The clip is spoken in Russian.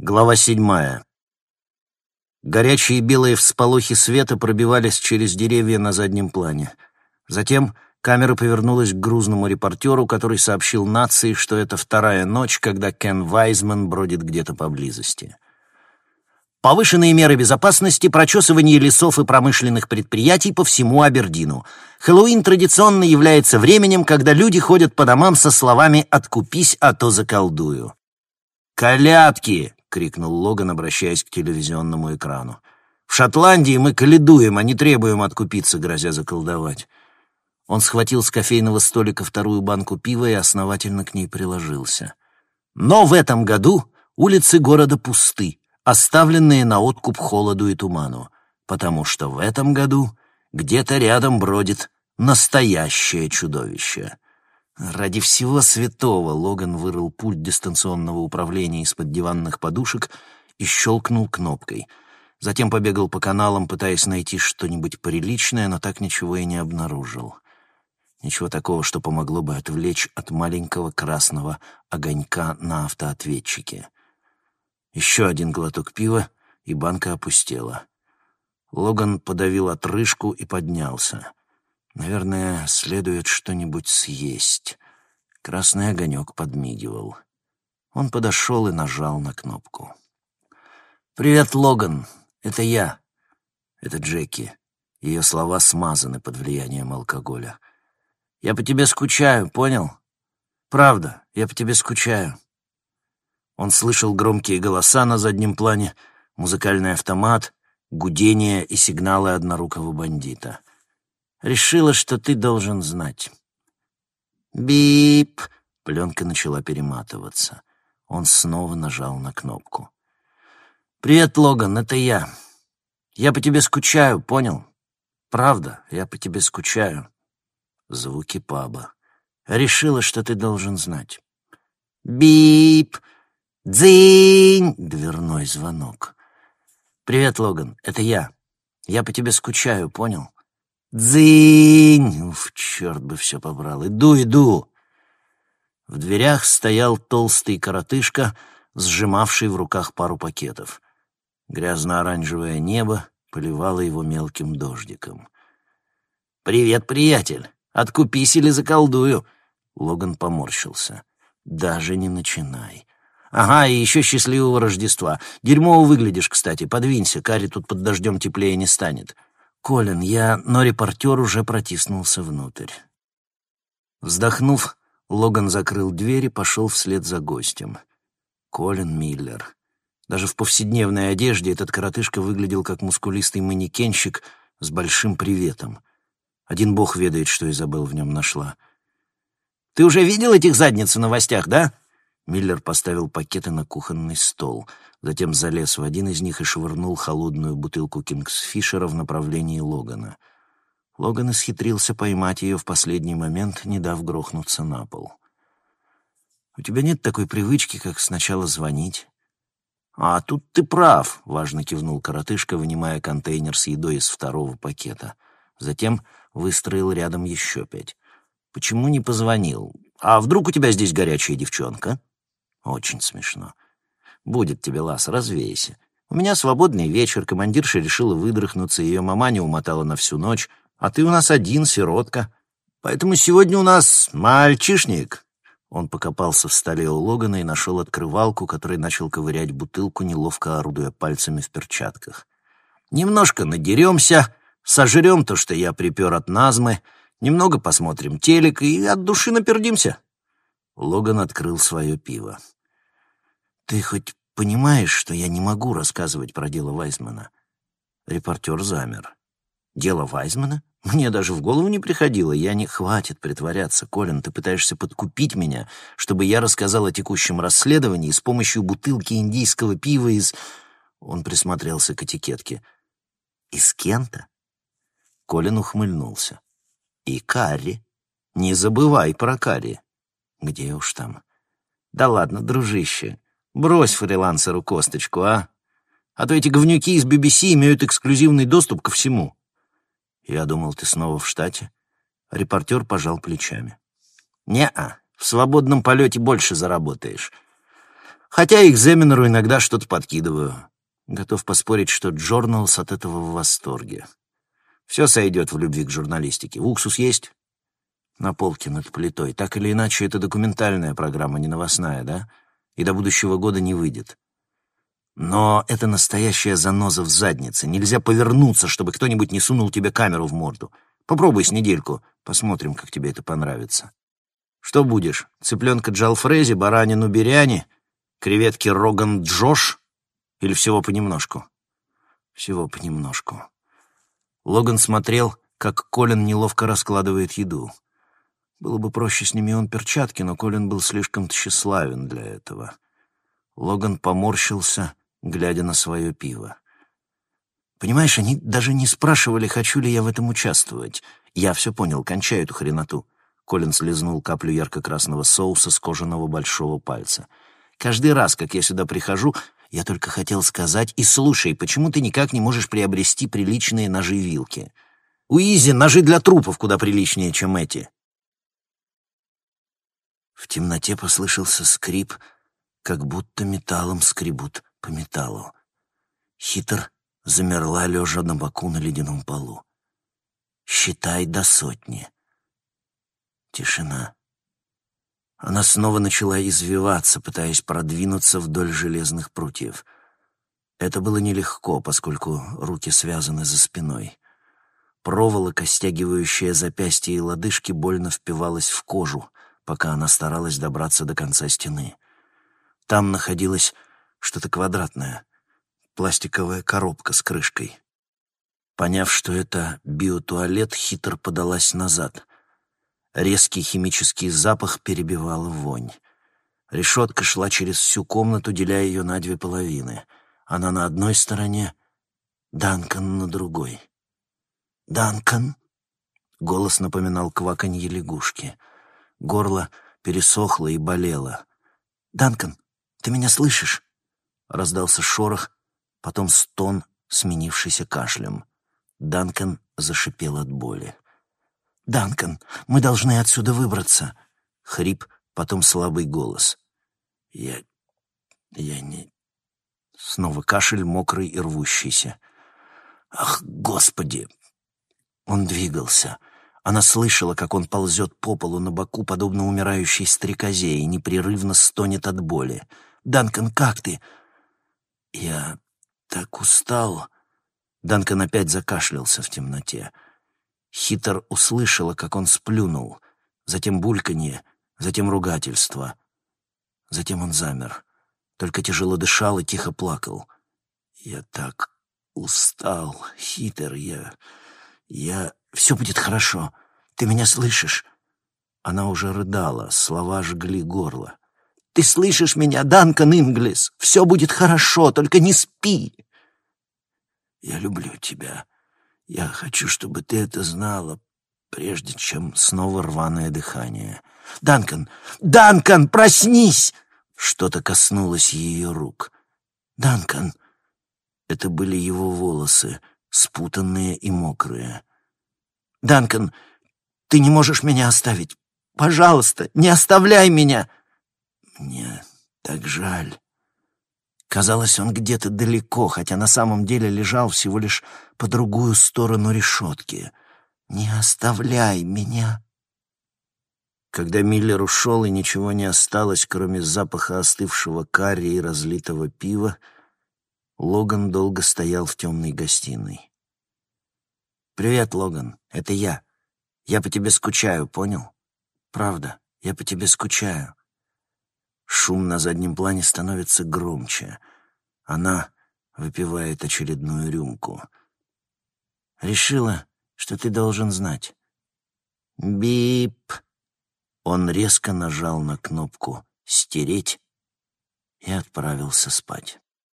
Глава седьмая. Горячие белые всполохи света пробивались через деревья на заднем плане. Затем камера повернулась к грузному репортеру, который сообщил нации, что это вторая ночь, когда Кен Вайзман бродит где-то поблизости. Повышенные меры безопасности, прочесывание лесов и промышленных предприятий по всему Абердину. Хэллоуин традиционно является временем, когда люди ходят по домам со словами «откупись, а то заколдую». «Колядки!» — крикнул Логан, обращаясь к телевизионному экрану. «В Шотландии мы каледуем, а не требуем откупиться, грозя заколдовать». Он схватил с кофейного столика вторую банку пива и основательно к ней приложился. «Но в этом году улицы города пусты, оставленные на откуп холоду и туману, потому что в этом году где-то рядом бродит настоящее чудовище». Ради всего святого Логан вырыл пульт дистанционного управления из-под диванных подушек и щелкнул кнопкой. Затем побегал по каналам, пытаясь найти что-нибудь приличное, но так ничего и не обнаружил. Ничего такого, что помогло бы отвлечь от маленького красного огонька на автоответчике. Еще один глоток пива, и банка опустела. Логан подавил отрыжку и поднялся. Наверное, следует что-нибудь съесть. Красный огонек подмигивал. Он подошел и нажал на кнопку. «Привет, Логан. Это я. Это Джеки». Ее слова смазаны под влиянием алкоголя. «Я по тебе скучаю, понял? Правда, я по тебе скучаю». Он слышал громкие голоса на заднем плане, музыкальный автомат, гудение и сигналы однорукого бандита. Решила, что ты должен знать. Бип! Пленка начала перематываться. Он снова нажал на кнопку. «Привет, Логан, это я. Я по тебе скучаю, понял? Правда, я по тебе скучаю». Звуки паба. «Решила, что ты должен знать». «Бип! Дзынь!» — дверной звонок. «Привет, Логан, это я. Я по тебе скучаю, понял? «Дзынь!» Уф, черт бы все побрал. «Иду, иду!» В дверях стоял толстый коротышка, сжимавший в руках пару пакетов. Грязно-оранжевое небо поливало его мелким дождиком. «Привет, приятель! Откупись или заколдую!» Логан поморщился. «Даже не начинай!» «Ага, и еще счастливого Рождества! Дерьмово выглядишь, кстати. Подвинься, Карри тут под дождем теплее не станет!» «Колин, я...» Но репортер уже протиснулся внутрь. Вздохнув, Логан закрыл дверь и пошел вслед за гостем. Колин Миллер. Даже в повседневной одежде этот коротышка выглядел как мускулистый манекенщик с большим приветом. Один бог ведает, что Изабел в нем нашла. «Ты уже видел этих задниц в новостях, да?» Миллер поставил пакеты на кухонный стол — затем залез в один из них и швырнул холодную бутылку Кингсфишера в направлении Логана. Логан исхитрился поймать ее в последний момент, не дав грохнуться на пол. «У тебя нет такой привычки, как сначала звонить?» «А тут ты прав», — важно кивнул коротышка, вынимая контейнер с едой из второго пакета. Затем выстроил рядом еще пять. «Почему не позвонил? А вдруг у тебя здесь горячая девчонка?» «Очень смешно». Будет тебе, Лас, развейся. У меня свободный вечер, командирша решила выдрыхнуться, ее мама не умотала на всю ночь, а ты у нас один, сиротка. Поэтому сегодня у нас мальчишник». Он покопался в столе у Логана и нашел открывалку, который начал ковырять бутылку, неловко орудуя пальцами в перчатках. «Немножко надеремся, сожрем то, что я припер от назмы, немного посмотрим телек и от души напердимся». Логан открыл свое пиво. «Ты хоть понимаешь, что я не могу рассказывать про дело Вайзмана?» Репортер замер. «Дело Вайзмана? Мне даже в голову не приходило. Я не... Хватит притворяться, Колин. Ты пытаешься подкупить меня, чтобы я рассказал о текущем расследовании с помощью бутылки индийского пива из...» Он присмотрелся к этикетке. «Из Кента?» Колин ухмыльнулся. «И Карри. Не забывай про Карри». «Где уж там?» «Да ладно, дружище. Брось фрилансеру косточку, а? А то эти говнюки из BBC имеют эксклюзивный доступ ко всему. Я думал, ты снова в штате. Репортер пожал плечами. Не-а, в свободном полете больше заработаешь. Хотя экзаменеру иногда что-то подкидываю. Готов поспорить, что Джорналс от этого в восторге. Все сойдет в любви к журналистике. Уксус есть? На полке над плитой. Так или иначе, это документальная программа, не новостная, да? И до будущего года не выйдет. Но это настоящая заноза в заднице. Нельзя повернуться, чтобы кто-нибудь не сунул тебе камеру в морду. Попробуй с недельку. Посмотрим, как тебе это понравится. Что будешь? Цыпленка Джалфрези, баранину Биряни, креветки Роган Джош или всего понемножку? Всего понемножку. Логан смотрел, как Колин неловко раскладывает еду. Было бы проще, с ними он перчатки, но Колин был слишком тщеславен для этого. Логан поморщился, глядя на свое пиво. «Понимаешь, они даже не спрашивали, хочу ли я в этом участвовать. Я все понял, кончаю эту хреноту». Колин слезнул каплю ярко-красного соуса с кожаного большого пальца. «Каждый раз, как я сюда прихожу, я только хотел сказать, и слушай, почему ты никак не можешь приобрести приличные ножи и вилки? У Изи ножи для трупов куда приличнее, чем эти». В темноте послышался скрип, как будто металлом скребут по металлу. Хитр замерла, лежа на боку на ледяном полу. «Считай до сотни». Тишина. Она снова начала извиваться, пытаясь продвинуться вдоль железных прутьев. Это было нелегко, поскольку руки связаны за спиной. Проволока, стягивающая запястья и лодыжки, больно впивалась в кожу, пока она старалась добраться до конца стены. Там находилось что-то квадратное, пластиковая коробка с крышкой. Поняв, что это биотуалет, хитр подалась назад. Резкий химический запах перебивал вонь. Решетка шла через всю комнату, деля ее на две половины. Она на одной стороне, Данкан на другой. «Данкан?» — голос напоминал кваканье лягушки — Горло пересохло и болело. «Данкан, ты меня слышишь?» Раздался шорох, потом стон, сменившийся кашлем. Данкан зашипел от боли. «Данкан, мы должны отсюда выбраться!» Хрип, потом слабый голос. «Я... я не...» Снова кашель, мокрый и рвущийся. «Ах, Господи!» Он двигался. Она слышала, как он ползет по полу на боку, подобно умирающей стрекозе, и непрерывно стонет от боли. «Данкан, как ты?» «Я так устал...» Данкан опять закашлялся в темноте. Хитр услышала, как он сплюнул, затем бульканье, затем ругательство. Затем он замер, только тяжело дышал и тихо плакал. «Я так устал, Хитр, я... я...» Все будет хорошо. Ты меня слышишь?» Она уже рыдала, слова жгли горло. «Ты слышишь меня, Данкан Инглис? Все будет хорошо, только не спи!» «Я люблю тебя. Я хочу, чтобы ты это знала, прежде чем снова рваное дыхание. Данкан! Данкан, проснись!» Что-то коснулось ее рук. «Данкан!» Это были его волосы, спутанные и мокрые. Данкан, ты не можешь меня оставить. Пожалуйста, не оставляй меня. Мне так жаль. Казалось, он где-то далеко, хотя на самом деле лежал всего лишь по другую сторону решетки. «Не оставляй меня!» Когда Миллер ушел и ничего не осталось, кроме запаха остывшего карри и разлитого пива, Логан долго стоял в темной гостиной. «Привет, Логан, это я. Я по тебе скучаю, понял? Правда, я по тебе скучаю». Шум на заднем плане становится громче. Она выпивает очередную рюмку. «Решила, что ты должен знать». «Бип!» Он резко нажал на кнопку «Стереть» и отправился спать.